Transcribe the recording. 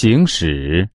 行驶。